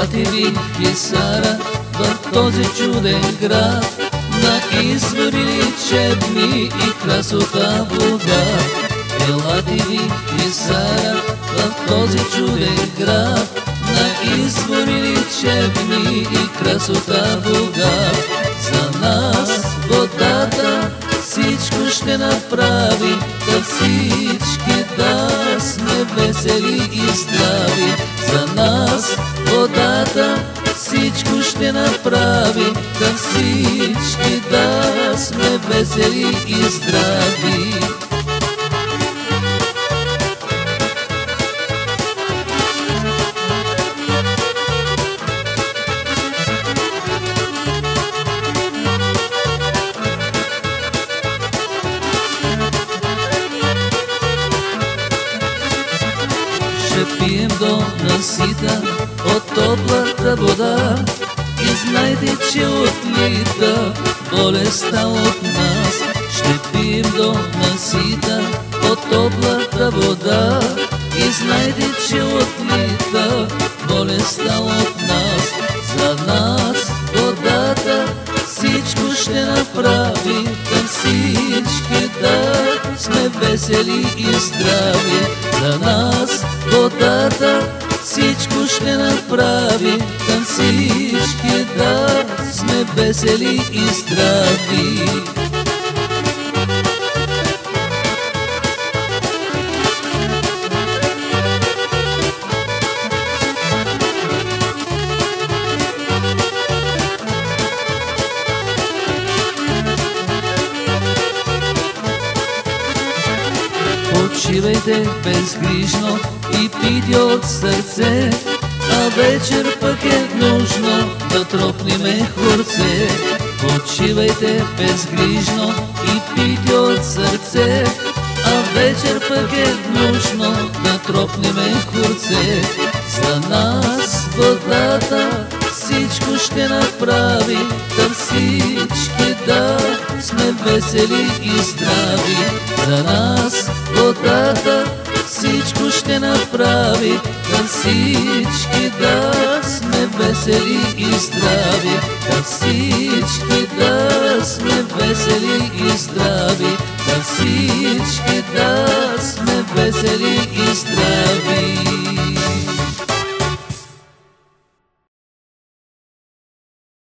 Елате ви Хисара в този чуден град. На извори лечебни и красота вода. Елате ви Хисара в този чуден град. На извори лечебни и красота вода. За нас водата всичко ще направи ще направи Да всички да сме весели и здрави. Ще пием до насита от топлата вода И знайте, че отлита болестта от нас. Ще пием до насита от топлата вода. И знайте, че отлита болестта от нас. За нас водата всичко ще направи. Към всички да сме весели и здрави. За нас водата всичко ще направи misliš da sme veseli i zdravi Počivajte bezgrižno i piti od srce а вечер пък е нужно да тропнеме хорце. Почивайте безгрижно и пийте от сърце, а вечер пък е нужно да тропнеме хорце. За нас водата всичко ще направи, да всички да сме весели и здрави. За нас водата всичко ще направи, към всички да сме весели и здрави, към всички да сме весели и здрави, към всички да сме весели и здрави.